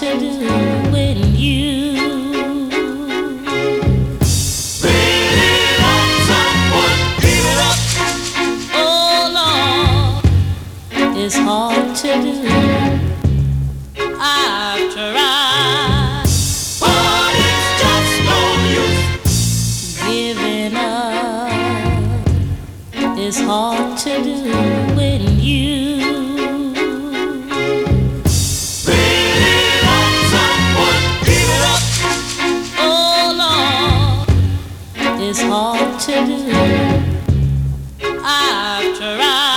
to do after all.